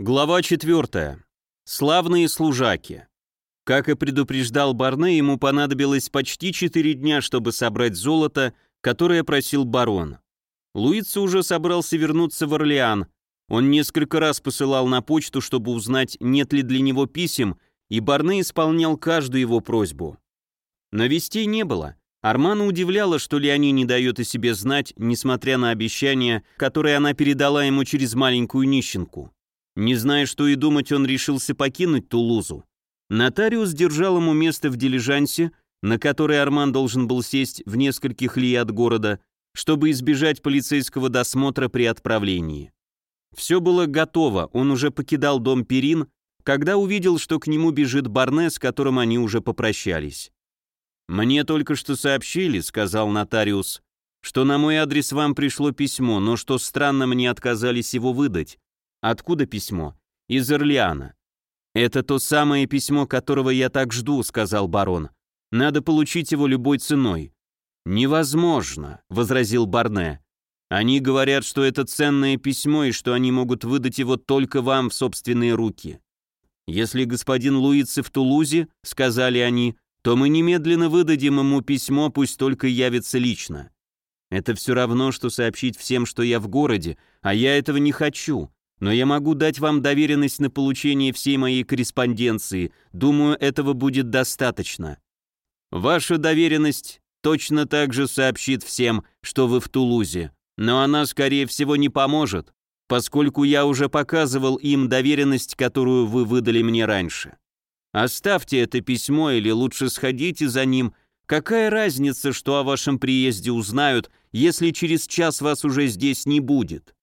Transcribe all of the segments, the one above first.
Глава 4. Славные служаки. Как и предупреждал Барне, ему понадобилось почти 4 дня, чтобы собрать золото, которое просил барон. Луица уже собрался вернуться в Орлеан. Он несколько раз посылал на почту, чтобы узнать, нет ли для него писем, и Барне исполнял каждую его просьбу. Но вестей не было. Армана удивляло, что Леони не дает о себе знать, несмотря на обещания, которые она передала ему через маленькую нищенку. Не зная, что и думать, он решился покинуть Тулузу. Нотариус держал ему место в дилижансе, на который Арман должен был сесть в нескольких ли от города, чтобы избежать полицейского досмотра при отправлении. Все было готово, он уже покидал дом Перин, когда увидел, что к нему бежит Барне, с которым они уже попрощались. «Мне только что сообщили», — сказал нотариус, «что на мой адрес вам пришло письмо, но что странно, мне отказались его выдать. Откуда письмо? Из Орлеана. Это то самое письмо, которого я так жду, сказал барон. Надо получить его любой ценой. Невозможно, возразил Барне. Они говорят, что это ценное письмо и что они могут выдать его только вам в собственные руки. Если господин Луицы в Тулузе, сказали они, то мы немедленно выдадим ему письмо, пусть только явится лично. Это все равно, что сообщить всем, что я в городе, а я этого не хочу но я могу дать вам доверенность на получение всей моей корреспонденции. Думаю, этого будет достаточно. Ваша доверенность точно так же сообщит всем, что вы в Тулузе, но она, скорее всего, не поможет, поскольку я уже показывал им доверенность, которую вы выдали мне раньше. Оставьте это письмо или лучше сходите за ним. Какая разница, что о вашем приезде узнают, если через час вас уже здесь не будет?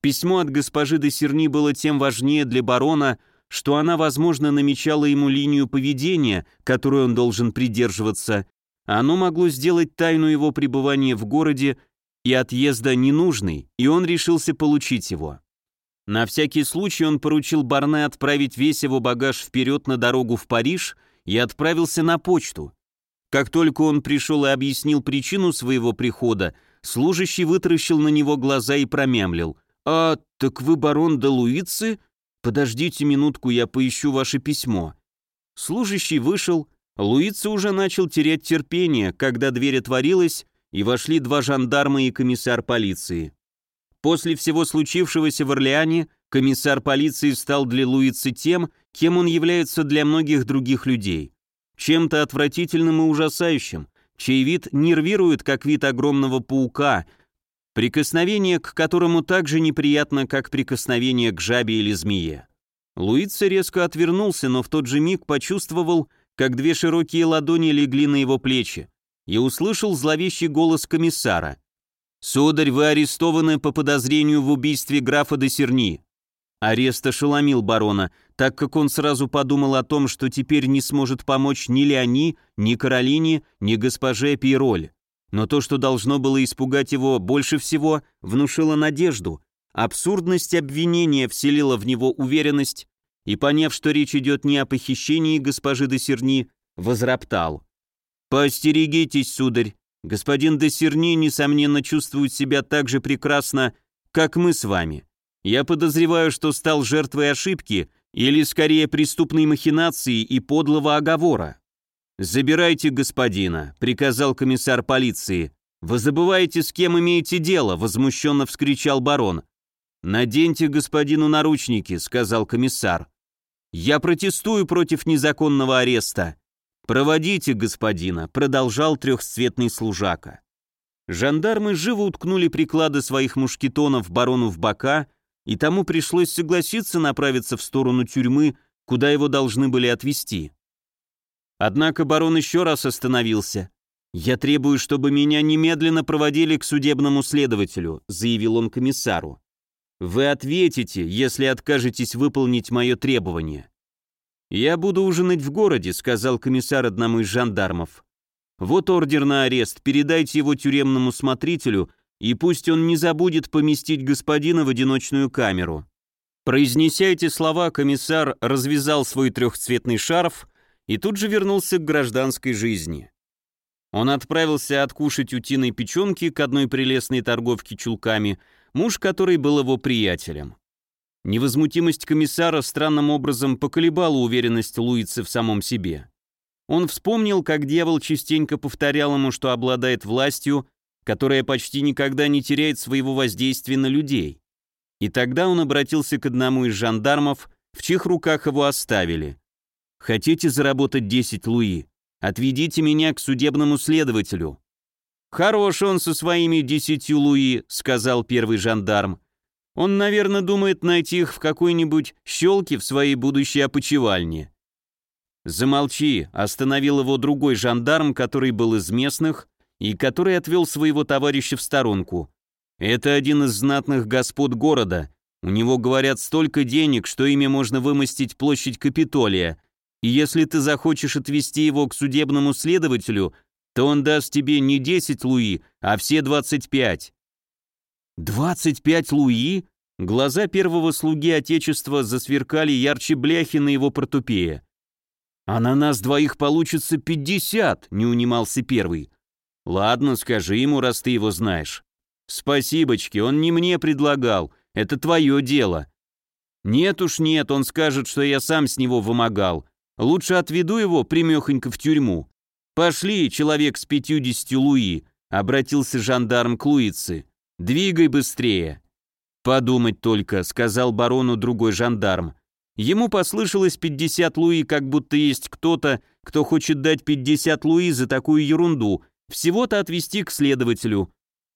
Письмо от госпожи де Серни было тем важнее для барона, что она, возможно, намечала ему линию поведения, которой он должен придерживаться. Оно могло сделать тайну его пребывания в городе и отъезда ненужной, и он решился получить его. На всякий случай он поручил Барне отправить весь его багаж вперед на дорогу в Париж и отправился на почту. Как только он пришел и объяснил причину своего прихода, служащий вытаращил на него глаза и промямлил. «А, так вы барон де Луицы? Подождите минутку, я поищу ваше письмо». Служащий вышел, Луица уже начал терять терпение, когда дверь отворилась, и вошли два жандарма и комиссар полиции. После всего случившегося в Орлеане, комиссар полиции стал для Луицы тем, кем он является для многих других людей. Чем-то отвратительным и ужасающим, чей вид нервирует, как вид огромного паука, прикосновение к которому так же неприятно, как прикосновение к жабе или змее. Луица резко отвернулся, но в тот же миг почувствовал, как две широкие ладони легли на его плечи, и услышал зловещий голос комиссара. «Сударь, вы арестованы по подозрению в убийстве графа де Серни». Арест ошеломил барона, так как он сразу подумал о том, что теперь не сможет помочь ни Леони, ни Каролине, ни госпоже Пироль. Но то, что должно было испугать его больше всего, внушило надежду. Абсурдность обвинения вселила в него уверенность, и, поняв, что речь идет не о похищении госпожи де Серни, возроптал. «Поостерегитесь, сударь. Господин де Серни, несомненно, чувствует себя так же прекрасно, как мы с вами. Я подозреваю, что стал жертвой ошибки или, скорее, преступной махинации и подлого оговора. «Забирайте господина», — приказал комиссар полиции. «Вы забываете, с кем имеете дело», — возмущенно вскричал барон. «Наденьте господину наручники», — сказал комиссар. «Я протестую против незаконного ареста». «Проводите господина», — продолжал трехцветный служака. Жандармы живо уткнули приклады своих мушкетонов барону в бока, и тому пришлось согласиться направиться в сторону тюрьмы, куда его должны были отвезти. Однако барон еще раз остановился. «Я требую, чтобы меня немедленно проводили к судебному следователю», заявил он комиссару. «Вы ответите, если откажетесь выполнить мое требование». «Я буду ужинать в городе», — сказал комиссар одному из жандармов. «Вот ордер на арест, передайте его тюремному смотрителю, и пусть он не забудет поместить господина в одиночную камеру». Произнеся эти слова, комиссар развязал свой трехцветный шарф и тут же вернулся к гражданской жизни. Он отправился откушать утиной печенки к одной прелестной торговке чулками, муж которой был его приятелем. Невозмутимость комиссара странным образом поколебала уверенность Луицы в самом себе. Он вспомнил, как дьявол частенько повторял ему, что обладает властью, которая почти никогда не теряет своего воздействия на людей. И тогда он обратился к одному из жандармов, в чьих руках его оставили. «Хотите заработать 10 луи? Отведите меня к судебному следователю». «Хорош он со своими десятью луи», — сказал первый жандарм. «Он, наверное, думает найти их в какой-нибудь щелке в своей будущей опочивальне». «Замолчи», — остановил его другой жандарм, который был из местных и который отвел своего товарища в сторонку. «Это один из знатных господ города. У него, говорят, столько денег, что ими можно вымостить площадь Капитолия. И если ты захочешь отвезти его к судебному следователю, то он даст тебе не 10 луи, а все 25». «25 луи?» Глаза первого слуги Отечества засверкали ярче бляхи на его портупее. «А на нас двоих получится пятьдесят», — не унимался первый. «Ладно, скажи ему, раз ты его знаешь». «Спасибочки, он не мне предлагал, это твое дело». «Нет уж нет, он скажет, что я сам с него вымогал. Лучше отведу его примехонько в тюрьму». «Пошли, человек с пятьюдесятью луи», — обратился жандарм к Луице. «Двигай быстрее». «Подумать только», — сказал барону другой жандарм. Ему послышалось 50 луи, как будто есть кто-то, кто хочет дать 50 луи за такую ерунду, всего-то отвести к следователю.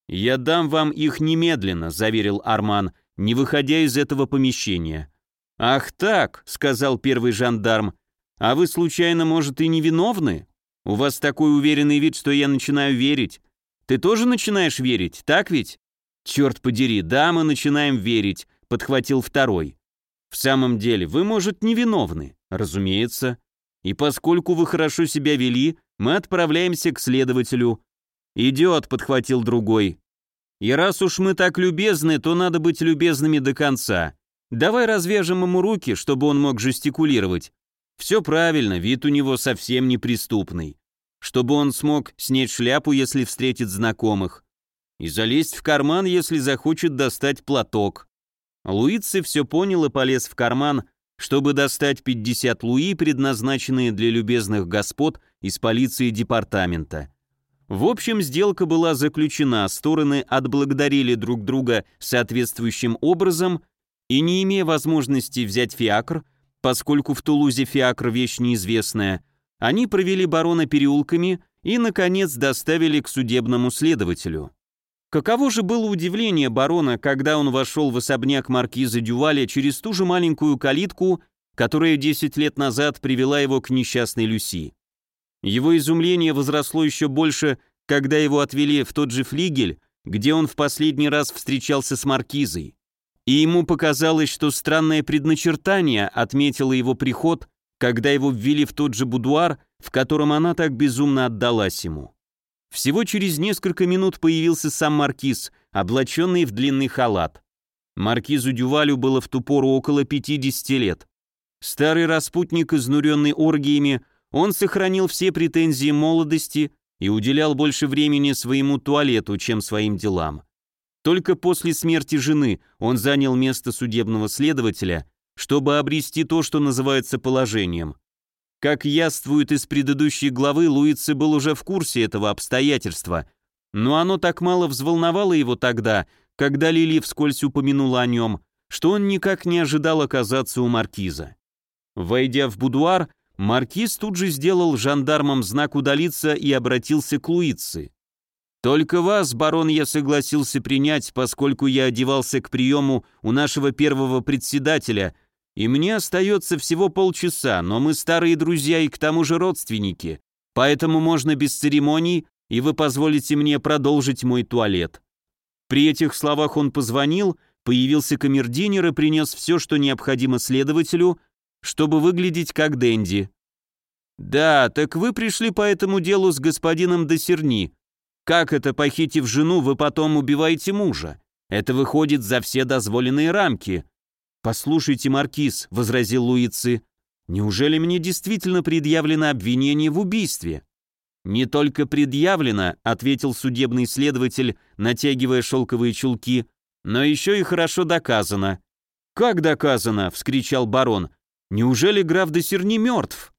«Я дам вам их немедленно», — заверил Арман, не выходя из этого помещения. «Ах так», — сказал первый жандарм, — «а вы, случайно, может, и невиновны? У вас такой уверенный вид, что я начинаю верить. Ты тоже начинаешь верить, так ведь?» «Черт подери, да, мы начинаем верить», — подхватил второй. В самом деле, вы, может, невиновны, разумеется. И поскольку вы хорошо себя вели, мы отправляемся к следователю. Идет, подхватил другой. И раз уж мы так любезны, то надо быть любезными до конца. Давай развяжем ему руки, чтобы он мог жестикулировать. Все правильно, вид у него совсем неприступный. Чтобы он смог снять шляпу, если встретит знакомых. И залезть в карман, если захочет достать платок. Луици все понял и полез в карман, чтобы достать 50 луи, предназначенные для любезных господ из полиции департамента. В общем, сделка была заключена, стороны отблагодарили друг друга соответствующим образом и, не имея возможности взять фиакр, поскольку в Тулузе фиакр вещь неизвестная, они провели барона переулками и, наконец, доставили к судебному следователю. Каково же было удивление барона, когда он вошел в особняк маркиза Дюваля через ту же маленькую калитку, которая 10 лет назад привела его к несчастной Люси. Его изумление возросло еще больше, когда его отвели в тот же флигель, где он в последний раз встречался с маркизой. И ему показалось, что странное предначертание отметило его приход, когда его ввели в тот же будуар, в котором она так безумно отдалась ему. Всего через несколько минут появился сам маркиз, облаченный в длинный халат. Маркизу Дювалю было в ту пору около 50 лет. Старый распутник, изнуренный оргиями, он сохранил все претензии молодости и уделял больше времени своему туалету, чем своим делам. Только после смерти жены он занял место судебного следователя, чтобы обрести то, что называется положением. Как яствует из предыдущей главы, Луици был уже в курсе этого обстоятельства, но оно так мало взволновало его тогда, когда Лили вскользь упомянула о нем, что он никак не ожидал оказаться у маркиза. Войдя в будуар, маркиз тут же сделал жандармам знак удалиться и обратился к Луице. «Только вас, барон, я согласился принять, поскольку я одевался к приему у нашего первого председателя, и мне остается всего полчаса, но мы старые друзья и к тому же родственники, поэтому можно без церемоний, и вы позволите мне продолжить мой туалет». При этих словах он позвонил, появился камердинер и принес все, что необходимо следователю, чтобы выглядеть как Дэнди. «Да, так вы пришли по этому делу с господином Досерни. Как это, похитив жену, вы потом убиваете мужа? Это выходит за все дозволенные рамки. «Послушайте, Маркиз», — возразил Луицы, — «неужели мне действительно предъявлено обвинение в убийстве?» «Не только предъявлено», — ответил судебный следователь, натягивая шелковые чулки, «но еще и хорошо доказано». «Как доказано?» — вскричал барон. «Неужели граф де Серни мертв?»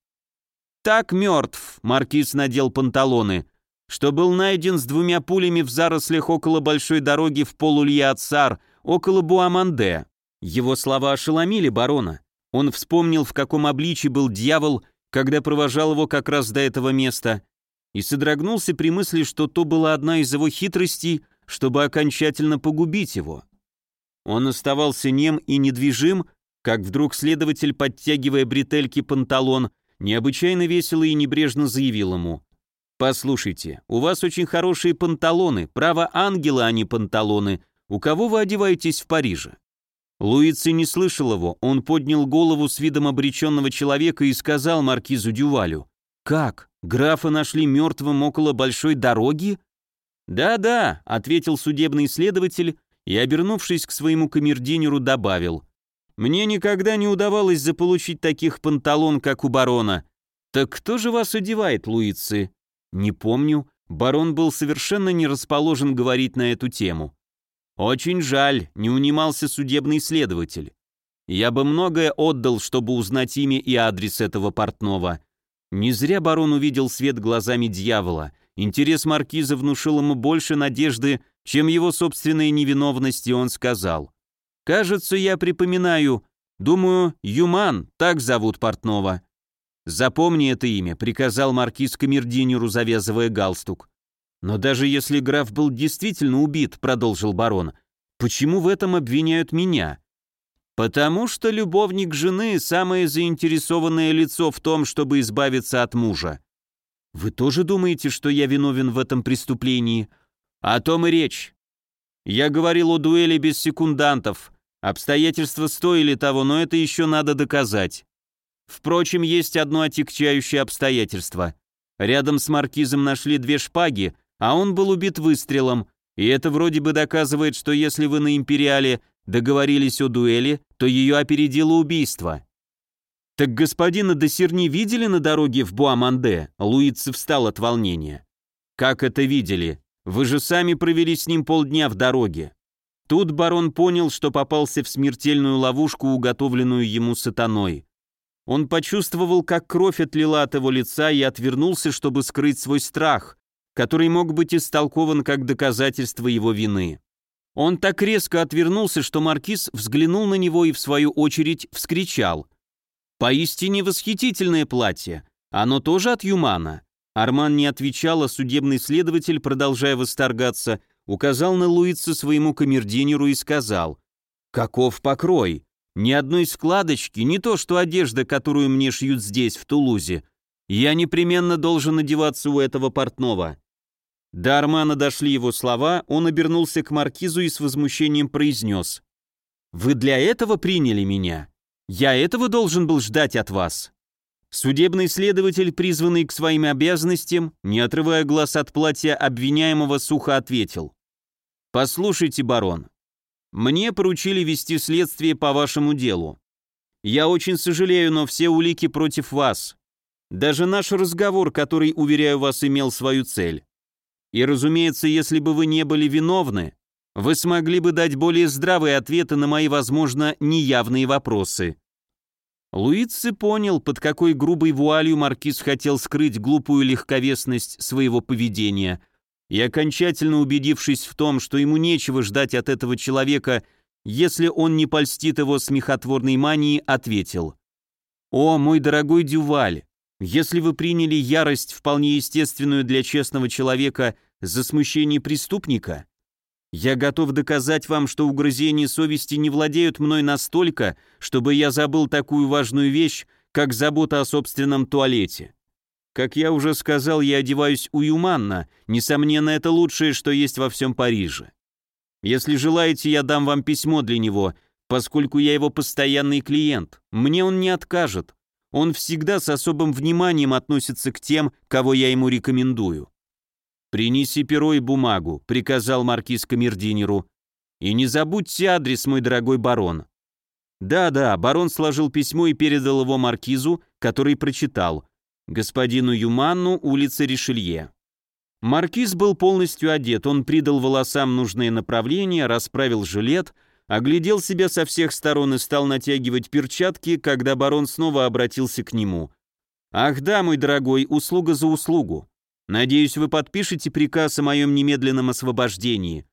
«Так мертв», — маркиз надел панталоны, «что был найден с двумя пулями в зарослях около большой дороги в Полулья-Ацар, около Буаманде». Его слова ошеломили барона. Он вспомнил, в каком обличии был дьявол, когда провожал его как раз до этого места, и содрогнулся при мысли, что то была одна из его хитростей, чтобы окончательно погубить его. Он оставался нем и недвижим, как вдруг следователь, подтягивая бретельки панталон, необычайно весело и небрежно заявил ему. «Послушайте, у вас очень хорошие панталоны, право ангела, а не панталоны. У кого вы одеваетесь в Париже?» Луици не слышал его, он поднял голову с видом обреченного человека и сказал маркизу Дювалю. «Как? Графа нашли мертвым около большой дороги?» «Да-да», — ответил судебный следователь и, обернувшись к своему камердинеру, добавил. «Мне никогда не удавалось заполучить таких панталон, как у барона. Так кто же вас одевает, Луици?» «Не помню. Барон был совершенно не расположен говорить на эту тему. «Очень жаль», — не унимался судебный следователь. «Я бы многое отдал, чтобы узнать имя и адрес этого портного». Не зря барон увидел свет глазами дьявола. Интерес маркиза внушил ему больше надежды, чем его собственная невиновность, и он сказал. «Кажется, я припоминаю. Думаю, Юман, так зовут портного». «Запомни это имя», — приказал маркиз камердинеру, завязывая галстук. «Но даже если граф был действительно убит», — продолжил барон, — «почему в этом обвиняют меня?» «Потому что любовник жены — самое заинтересованное лицо в том, чтобы избавиться от мужа». «Вы тоже думаете, что я виновен в этом преступлении?» «О том и речь. Я говорил о дуэли без секундантов. Обстоятельства стоили того, но это еще надо доказать. Впрочем, есть одно отягчающее обстоятельство. Рядом с маркизом нашли две шпаги, а он был убит выстрелом, и это вроде бы доказывает, что если вы на Империале договорились о дуэли, то ее опередило убийство. Так господина Досерни видели на дороге в Буаманде? Луица встал от волнения. Как это видели? Вы же сами провели с ним полдня в дороге. Тут барон понял, что попался в смертельную ловушку, уготовленную ему сатаной. Он почувствовал, как кровь отлила от его лица и отвернулся, чтобы скрыть свой страх, который мог быть истолкован как доказательство его вины. Он так резко отвернулся, что маркиз взглянул на него и в свою очередь вскричал. «Поистине восхитительное платье! Оно тоже от Юмана!» Арман не отвечал, а судебный следователь, продолжая восторгаться, указал на Луица своему камердинеру и сказал «Каков покрой! Ни одной складочки, не то что одежда, которую мне шьют здесь, в Тулузе. Я непременно должен одеваться у этого портного. До Армана дошли его слова, он обернулся к маркизу и с возмущением произнес. «Вы для этого приняли меня? Я этого должен был ждать от вас?» Судебный следователь, призванный к своим обязанностям, не отрывая глаз от платья обвиняемого, сухо ответил. «Послушайте, барон, мне поручили вести следствие по вашему делу. Я очень сожалею, но все улики против вас. Даже наш разговор, который, уверяю вас, имел свою цель. И, разумеется, если бы вы не были виновны, вы смогли бы дать более здравые ответы на мои, возможно, неявные вопросы. Луици понял, под какой грубой вуалью маркиз хотел скрыть глупую легковесность своего поведения, и, окончательно убедившись в том, что ему нечего ждать от этого человека, если он не польстит его смехотворной мании, ответил. «О, мой дорогой Дюваль, если вы приняли ярость, вполне естественную для честного человека, за смущение преступника, я готов доказать вам, что угрызения совести не владеют мной настолько, чтобы я забыл такую важную вещь, как забота о собственном туалете. Как я уже сказал, я одеваюсь уюманно, несомненно, это лучшее, что есть во всем Париже. Если желаете, я дам вам письмо для него, поскольку я его постоянный клиент. Мне он не откажет. Он всегда с особым вниманием относится к тем, кого я ему рекомендую. «Принеси перо и бумагу», — приказал маркиз камердинеру. «И не забудьте адрес, мой дорогой барон». Да-да, барон сложил письмо и передал его маркизу, который прочитал. Господину Юманну, улица Ришелье. Маркиз был полностью одет, он придал волосам нужное направление, расправил жилет, Оглядел себя со всех сторон и стал натягивать перчатки, когда барон снова обратился к нему. «Ах да, мой дорогой, услуга за услугу. Надеюсь, вы подпишете приказ о моем немедленном освобождении».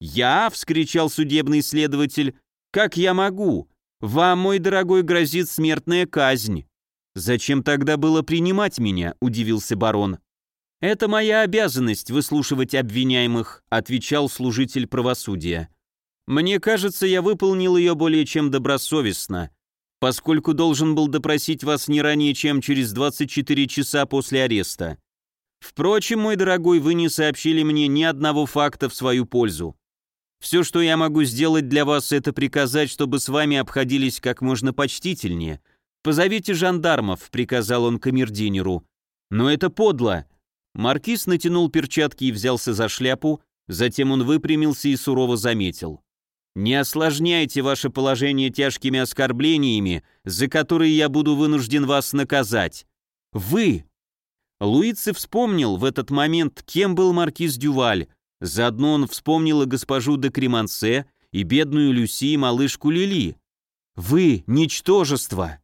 «Я?» — вскричал судебный следователь. «Как я могу? Вам, мой дорогой, грозит смертная казнь». «Зачем тогда было принимать меня?» — удивился барон. «Это моя обязанность выслушивать обвиняемых», — отвечал служитель правосудия. «Мне кажется, я выполнил ее более чем добросовестно, поскольку должен был допросить вас не ранее, чем через 24 часа после ареста. Впрочем, мой дорогой, вы не сообщили мне ни одного факта в свою пользу. Все, что я могу сделать для вас, это приказать, чтобы с вами обходились как можно почтительнее. Позовите жандармов», — приказал он камердинеру. «Но это подло. Маркиз натянул перчатки и взялся за шляпу, затем он выпрямился и сурово заметил. «Не осложняйте ваше положение тяжкими оскорблениями, за которые я буду вынужден вас наказать. Вы!» Луице вспомнил в этот момент, кем был маркиз Дюваль. Заодно он вспомнил и госпожу де Кремансе, и бедную Люси, и малышку Лили. «Вы — ничтожество!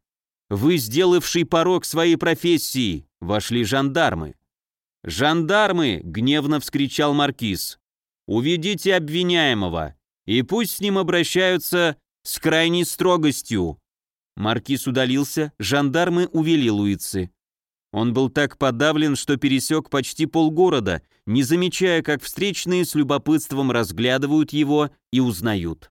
Вы, сделавший порог своей профессии!» Вошли жандармы. «Жандармы!» — гневно вскричал маркиз. «Уведите обвиняемого, и пусть с ним обращаются с крайней строгостью». Маркиз удалился, жандармы увели Луицы. Он был так подавлен, что пересек почти полгорода, не замечая, как встречные с любопытством разглядывают его и узнают.